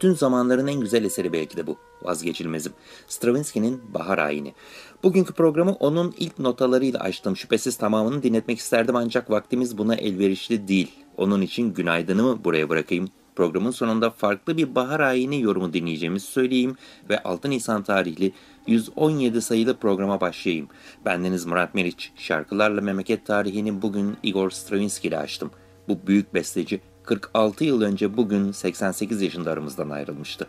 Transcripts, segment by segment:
Bütün zamanların en güzel eseri belki de bu. Vazgeçilmezim. Stravinsky'nin Bahar Ayini. Bugünkü programı onun ilk notalarıyla açtım. Şüphesiz tamamını dinletmek isterdim ancak vaktimiz buna elverişli değil. Onun için günaydınımı buraya bırakayım. Programın sonunda farklı bir Bahar Ayini yorumu dinleyeceğimizi söyleyeyim ve 6 Nisan tarihli 117 sayılı programa başlayayım. Bendeniz Murat Meriç. Şarkılarla memleket tarihini bugün Igor Stravinsky ile açtım. Bu büyük besteci 46 yıl önce bugün 88 yaşında aramızdan ayrılmıştı.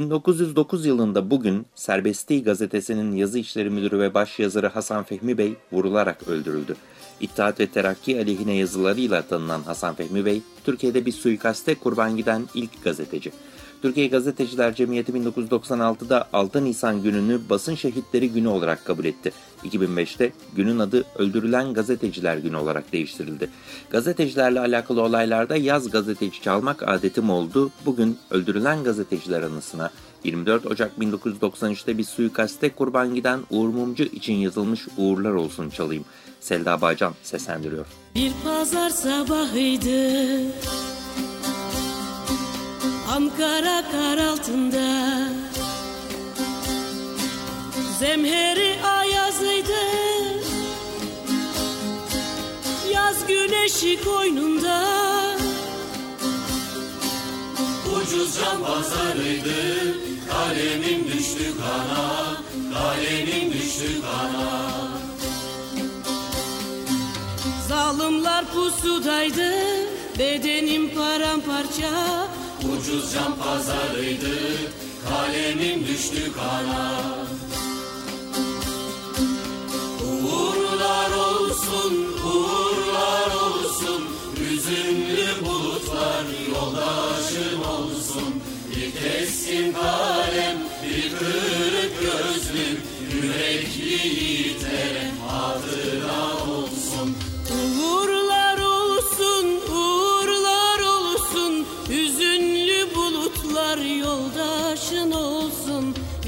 1909 yılında bugün Serbestliği gazetesinin yazı işleri müdürü ve baş yazarı Hasan Fehmi Bey vurularak öldürüldü. İttihat ve Terakki aleyhine yazılarıyla tanınan Hasan Fehmi Bey, Türkiye'de bir suikaste kurban giden ilk gazeteci. Türkiye Gazeteciler Cemiyeti 1996'da 6 Nisan gününü basın şehitleri günü olarak kabul etti. 2005'te günün adı Öldürülen Gazeteciler Günü olarak değiştirildi. Gazetecilerle alakalı olaylarda yaz gazeteci çalmak adetim oldu. Bugün öldürülen gazeteciler anısına 24 Ocak 1993'te bir suikaste kurban giden Uğur Mumcu için yazılmış Uğurlar Olsun çalayım. Selda Bağcan seslendiriyor. Bir pazar sabahıydı Ankara kar altında. Zemheri ayazıydı. Yaz güneşi koynunda. Ucuz can pazarıydı. Kalemim düştü kana Kalemim düştü kana. Zalimler pusudaydı. Bedenim paramparça Ucuz can pazarıydı Kalemim düştü kana. Uğurlar olsun, uğurlar olsun Hüzünlü bulutlar yoldaşım olsun. Bir keskin kalem, bir kırık gözlük Yürekli yiğitlere hatıra olsun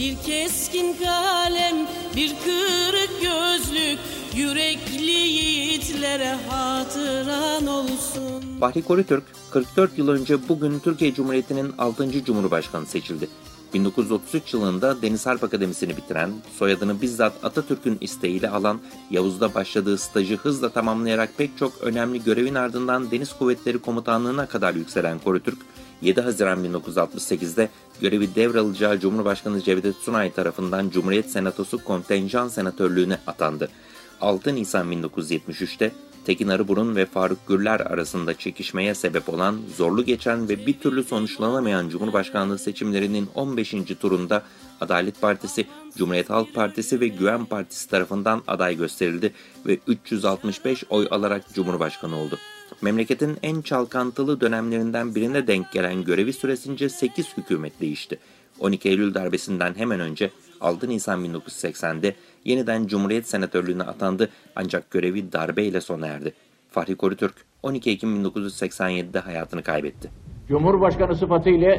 Bir keskin kalem, bir kırık gözlük Yürekli yiğitlere hatıran olsun Bahri Korutürk, 44 yıl önce bugün Türkiye Cumhuriyeti'nin 6. Cumhurbaşkanı seçildi. 1933 yılında Deniz Harp Akademisi'ni bitiren, soyadını bizzat Atatürk'ün isteğiyle alan, Yavuz'da başladığı stajı hızla tamamlayarak pek çok önemli görevin ardından Deniz Kuvvetleri Komutanlığı'na kadar yükselen Korutürk, 7 Haziran 1968'de görevi devralacağı Cumhurbaşkanı Cevdet Sunay tarafından Cumhuriyet Senatosu kontenjan senatörlüğüne atandı. 6 Nisan 1973'te Tekin Arıburun ve Faruk Gürler arasında çekişmeye sebep olan, zorlu geçen ve bir türlü sonuçlanamayan Cumhurbaşkanlığı seçimlerinin 15. turunda Adalet Partisi, Cumhuriyet Halk Partisi ve Güven Partisi tarafından aday gösterildi ve 365 oy alarak Cumhurbaşkanı oldu. Memleketin en çalkantılı dönemlerinden birine denk gelen görevi süresince 8 hükümet değişti. 12 Eylül darbesinden hemen önce 6 Nisan 1980'de yeniden Cumhuriyet Senatörlüğüne atandı ancak görevi darbeyle sona erdi. Fahri Korutürk 12 Ekim 1987'de hayatını kaybetti. Cumhurbaşkanı sıfatıyla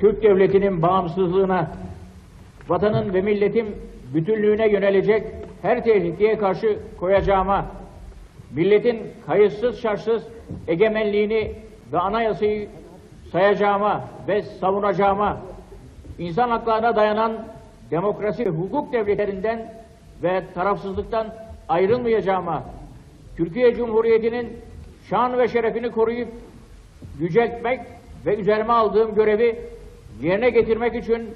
Türk Devleti'nin bağımsızlığına, vatanın ve milletin bütünlüğüne yönelecek her tehlikeye karşı koyacağıma, milletin kayıtsız şartsız egemenliğini ve anayasayı sayacağıma ve savunacağıma, insan haklarına dayanan demokrasi ve hukuk devletlerinden ve tarafsızlıktan ayrılmayacağıma, Türkiye Cumhuriyeti'nin şan ve şerefini koruyup yüceltmek ve üzerime aldığım görevi yerine getirmek için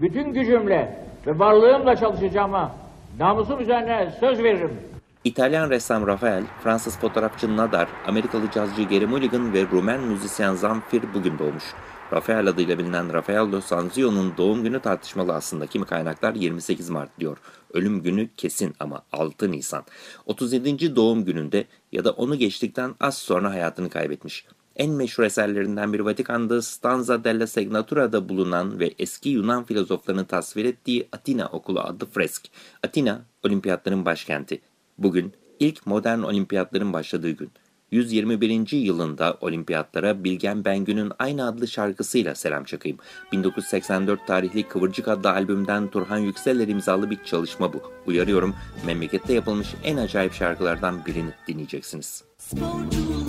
bütün gücümle ve varlığımla çalışacağıma namusum üzerine söz veririm. İtalyan ressam Rafael, Fransız fotoğrafçı Nadar, Amerikalı cazcı Gary Mulligan ve Rumen müzisyen Zamfir bugün doğmuş. Rafael adıyla bilinen Raffaello Sanzio'nun doğum günü tartışmalı aslında. Kimi kaynaklar 28 Mart diyor. Ölüm günü kesin ama 6 Nisan. 37. doğum gününde ya da onu geçtikten az sonra hayatını kaybetmiş. En meşhur eserlerinden biri Vatikan'da Stanza della Segnatura'da bulunan ve eski Yunan filozoflarını tasvir ettiği Atina Okulu adlı fresk. Atina, olimpiyatların başkenti. Bugün ilk modern olimpiyatların başladığı gün. 121. yılında olimpiyatlara Bilgen Bengü'nün aynı adlı şarkısıyla selam çakayım. 1984 tarihli Kıvırcık adlı albümden Turhan Yükseller imzalı bir çalışma bu. Uyarıyorum, memlekette yapılmış en acayip şarkılardan birini dinleyeceksiniz. Sporculara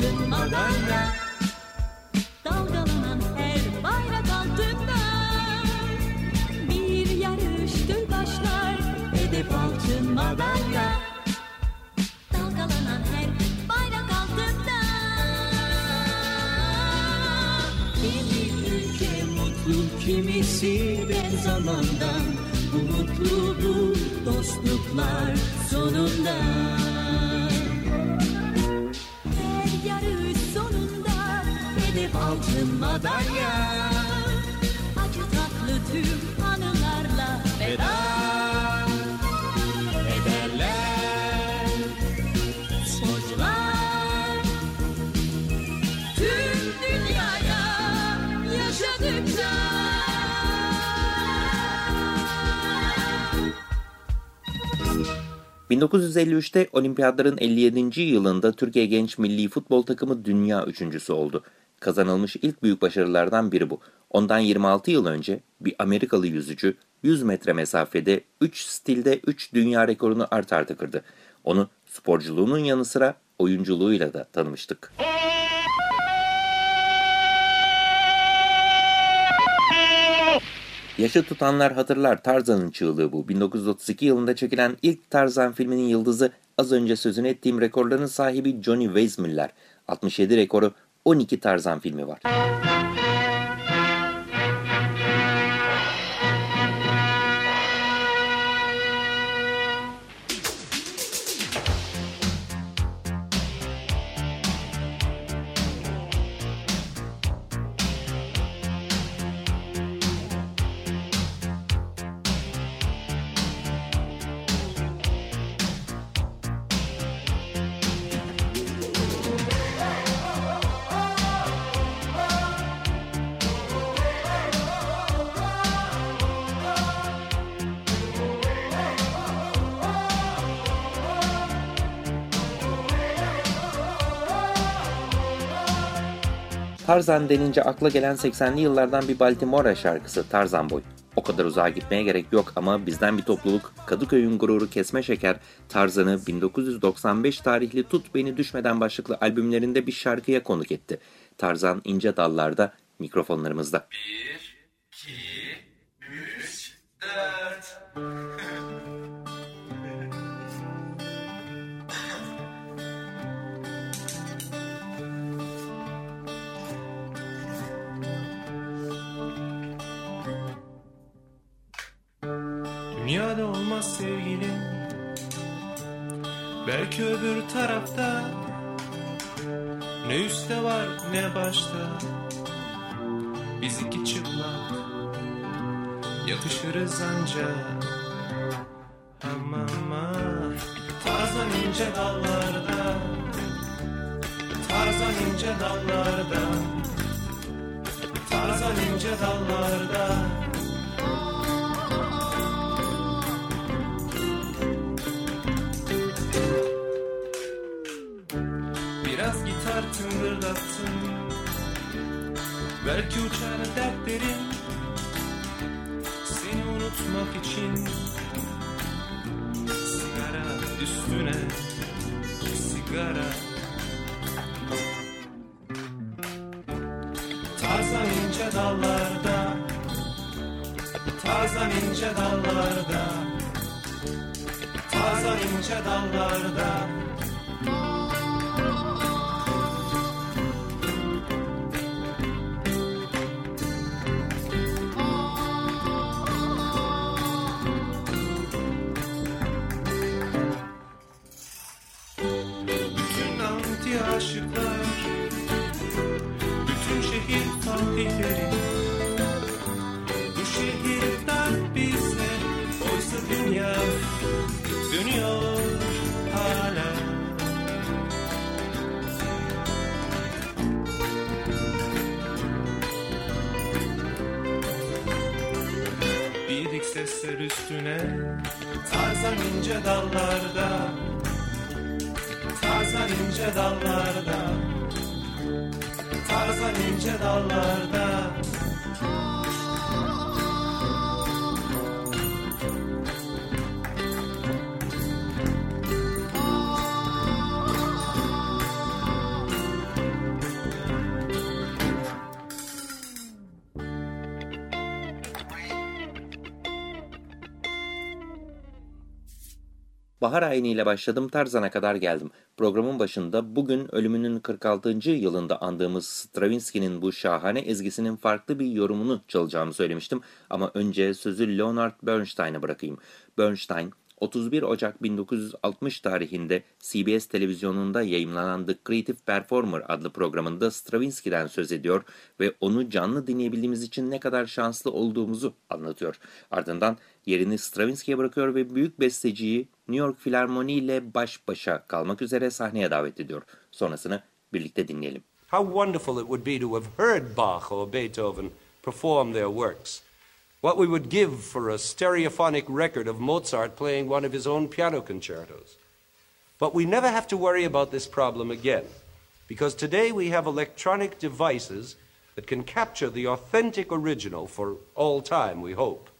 acınmadan ya Dalgalanan her bayrak altında. Bir yarıştır başlar hedef altınmadan ya Dalgalanan her bayrak altında. Kimi ülke mutlu kimisi ben zamandan. Bu dostluklar sonunda. Madalya Acı tatlı tüm anılarla veda ederler Sporcular tüm dünyaya yaşadıkça 1953'te olimpiyatların 57. yılında Türkiye Genç Milli Futbol Takımı dünya üçüncüsü oldu. Kazanılmış ilk büyük başarılardan biri bu. Ondan 26 yıl önce bir Amerikalı yüzücü 100 metre mesafede 3 stilde 3 dünya rekorunu art arda kırdı. Onu sporculuğunun yanı sıra oyunculuğuyla da tanımıştık. Yaşı tutanlar hatırlar Tarzan'ın çığlığı bu. 1932 yılında çekilen ilk Tarzan filminin yıldızı az önce sözünü ettiğim rekorların sahibi Johnny Weissmuller. 67 rekoru 12 Tarzan filmi var. Tarzan denince akla gelen 80'li yıllardan bir Baltimore şarkısı Tarzan Boy. O kadar uzağa gitmeye gerek yok ama bizden bir topluluk Kadıköy'ün gururu Kesme Şeker Tarzan'ı 1995 tarihli Tut Beni Düşmeden başlıklı albümlerinde bir şarkıya konuk etti. Tarzan ince dallarda mikrofonlarımızda. Dünyada olmaz sevgilim. Belki öbür tarafta Ne üstte var ne başta. Biz iki çıplak Yakışırız ancak. Ama ama Tarzan ince dallarda Tarzan ince dallarda. Tarzan ince dallarda ince dallarda Tarzan ince dallarda Tarzan ince Bahar Ayini ile başladım Tarzan'a kadar geldim. Programın başında bugün ölümünün 46. yılında andığımız Stravinsky'nin bu şahane ezgisinin farklı bir yorumunu çalacağımı söylemiştim. Ama önce sözü Leonard Bernstein'e bırakayım. Bernstein 31 Ocak 1960 tarihinde CBS televizyonunda yayınlanan The Creative Performer adlı programında Stravinsky'den söz ediyor ve onu canlı dinleyebildiğimiz için ne kadar şanslı olduğumuzu anlatıyor. Ardından yerini Stravinsky'ye bırakıyor ve büyük besteciyi New York Filarmoni ile baş başa kalmak üzere sahneye davet ediyor. Sonrasını birlikte dinleyelim. How wonderful it would be to have heard Bach or Beethoven perform their works. What we would give for a stereophonic record of Mozart playing one of his own piano concertos. But we never have to worry about this problem again, because today we have electronic devices that can capture the authentic original for all time, we hope.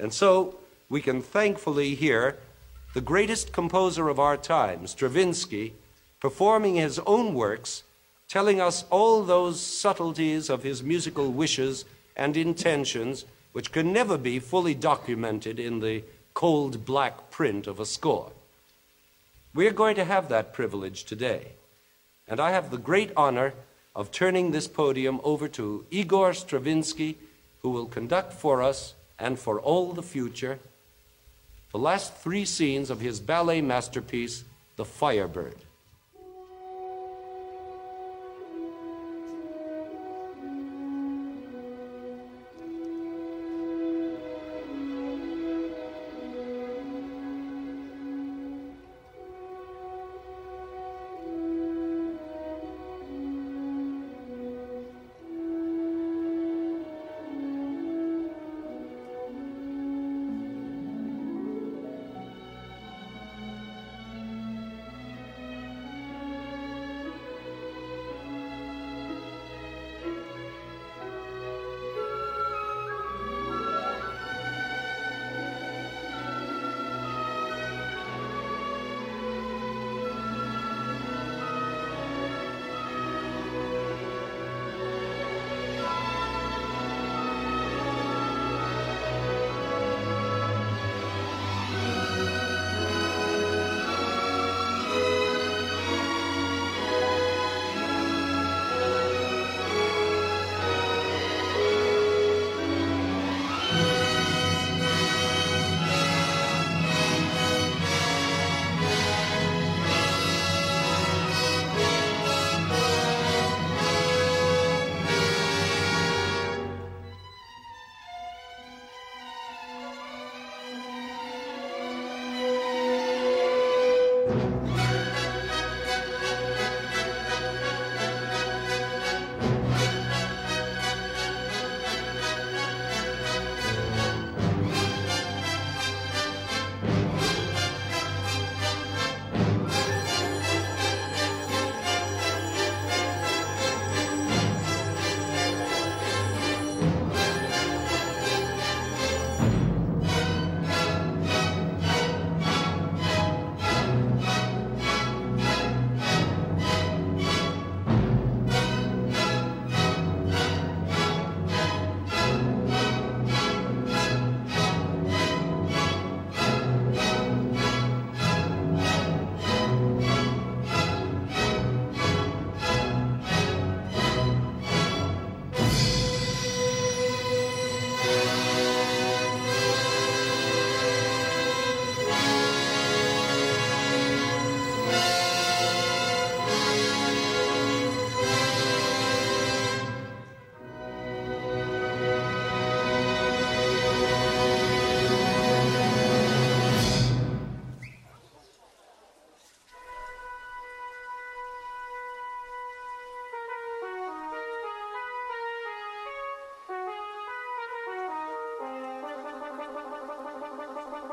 And so we can thankfully hear the greatest composer of our time, Stravinsky, performing his own works, telling us all those subtleties of his musical wishes and intentions which can never be fully documented in the cold black print of a score. We're going to have that privilege today. And I have the great honor of turning this podium over to Igor Stravinsky, who will conduct for us and for all the future the last three scenes of his ballet masterpiece, The Firebird.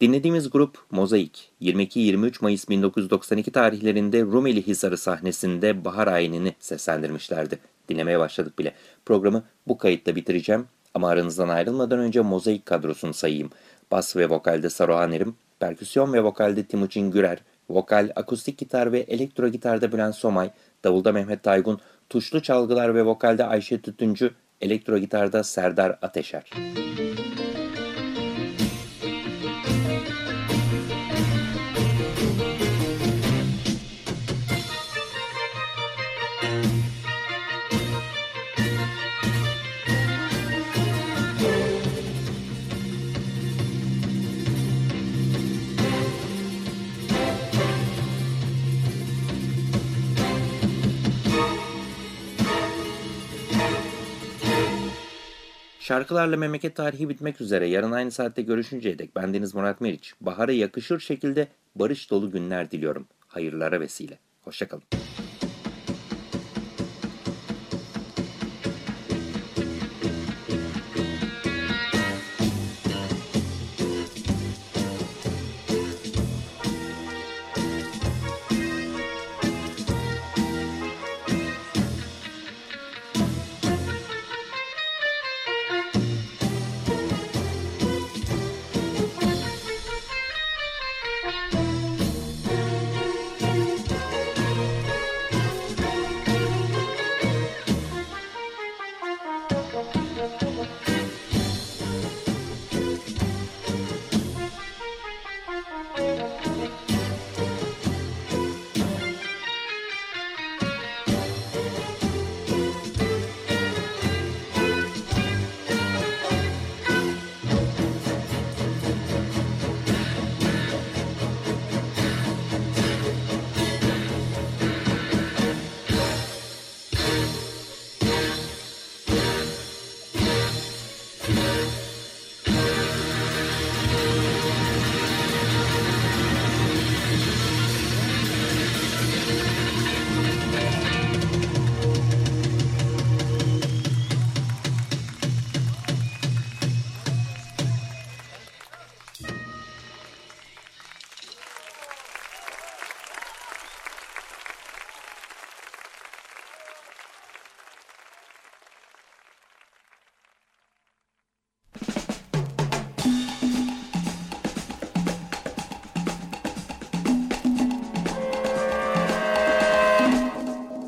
Dinlediğimiz grup Mozaik, 22-23 Mayıs 1992 tarihlerinde Rumeli Hisarı sahnesinde Bahar Ayini'ni seslendirmişlerdi. Dinlemeye başladık bile. Programı bu kayıtla bitireceğim ama aranızdan ayrılmadan önce Mozaik kadrosunu sayayım. Bas ve vokalde Saruhan Erim, perküsyon ve vokalde Timuçin Gürer, vokal, akustik gitar ve elektro gitarda Bülent Somay, davulda Mehmet Taygun, tuşlu çalgılar ve vokalde Ayşe Tütüncü, elektro gitarda Serdar Ateşer. Şarkılarla memleket tarihi bitmek üzere. Yarın aynı saatte görüşünceye dek bendeniz Murat Meriç. Bahara yakışır şekilde barış dolu günler diliyorum. Hayırlara vesile. Hoşçakalın.